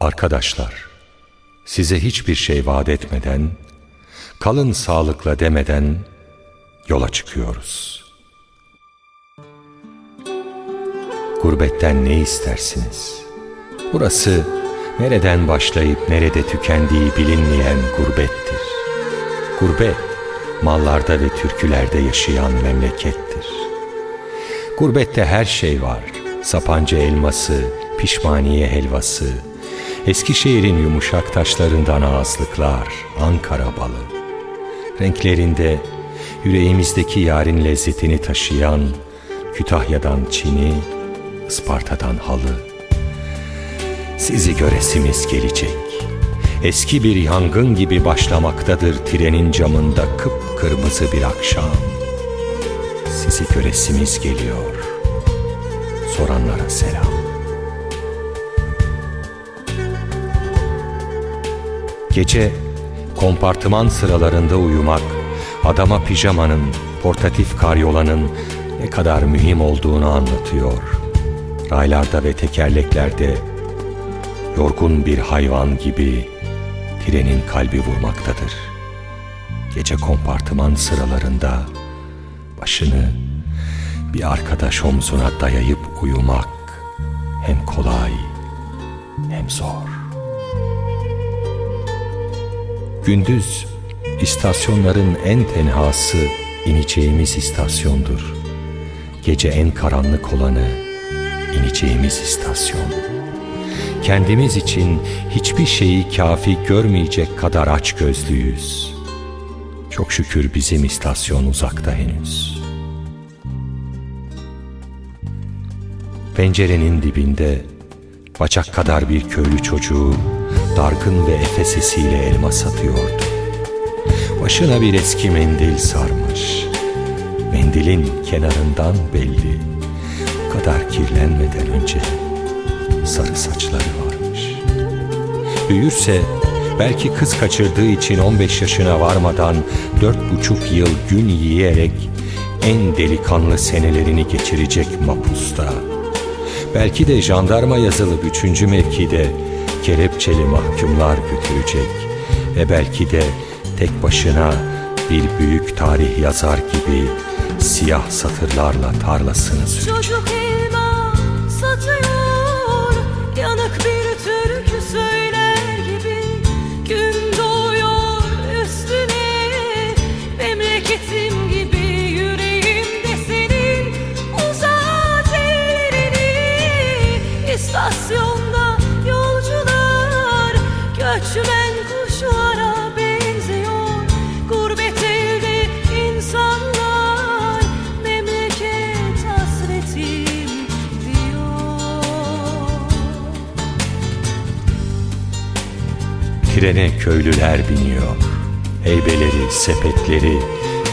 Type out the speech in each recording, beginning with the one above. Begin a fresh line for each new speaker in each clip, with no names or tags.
Arkadaşlar, size hiçbir şey vaat etmeden, kalın sağlıkla demeden yola çıkıyoruz. Gurbetten ne istersiniz? Burası nereden başlayıp nerede tükendiği bilinmeyen gurbettir. Gurbet, mallarda ve türkülerde yaşayan memlekettir. Gurbette her şey var. Sapanca elması, pişmaniye helvası, Eskişehir'in yumuşak taşlarından ağızlıklar, Ankara balı. Renklerinde yüreğimizdeki yarın lezzetini taşıyan Kütahya'dan çini, Isparta'dan halı. Sizi göresimiz gelecek. Eski bir yangın gibi başlamaktadır trenin camında kıpkırmızı bir akşam. Sizi göresimiz geliyor. Soranlara selam. Gece kompartıman sıralarında uyumak, adama pijamanın, portatif karyolanın ne kadar mühim olduğunu anlatıyor. Raylarda ve tekerleklerde yorgun bir hayvan gibi trenin kalbi vurmaktadır. Gece kompartıman sıralarında başını bir arkadaş omzuna dayayıp uyumak hem kolay hem zor. Gündüz istasyonların en tenhası ineceğimiz istasyondur. Gece en karanlık olanı ineceğimiz istasyon. Kendimiz için hiçbir şeyi kafi görmeyecek kadar aç gözlüyüz. Çok şükür bizim istasyon uzakta henüz. Pencerenin dibinde bacak kadar bir köylü çocuğu dargın ve efe sesiyle elma satıyordu. Başına bir eski mendil sarmış. Mendilin kenarından belli. Bu kadar kirlenmeden önce sarı saçları varmış. Büyürse belki kız kaçırdığı için 15 yaşına varmadan dört buçuk yıl gün yiyerek en delikanlı senelerini geçirecek mapusta. Belki de jandarma yazılı üçüncü mevkide kelepçeli mahkumlar götürecek ve belki de tek başına bir büyük tarih yazar gibi siyah satırlarla tarlasını sürecek.
Çocuk elma satıyor, yanık bir türkü
Trene köylüler biniyor. Heybeleri, sepetleri,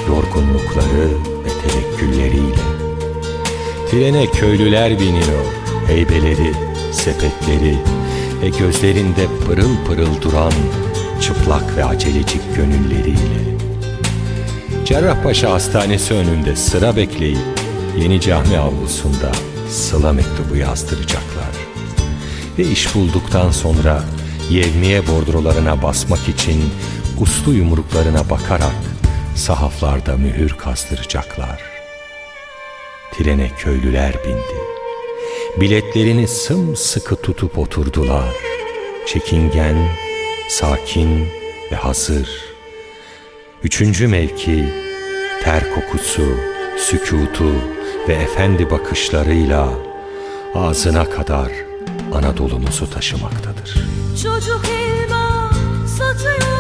yorgunlukları ve tevekkülleriyle. Trene köylüler biniyor. Heybeleri, sepetleri ve gözlerinde pırıl pırıl duran çıplak ve acelecik gönülleriyle. Cerrahpaşa Hastanesi önünde sıra bekleyip yeni cami avlusunda sıla mektubu yazdıracaklar. Ve iş bulduktan sonra yevmiye bordrolarına basmak için uslu yumruklarına bakarak sahaflarda mühür kazdıracaklar. Trene köylüler bindi. Biletlerini sımsıkı tutup oturdular. Çekingen, sakin ve hazır. Üçüncü mevki, ter kokusu, sükutu ve efendi bakışlarıyla ağzına kadar Anadolu'muzu taşımaktadır.
Çocuk elma satıyor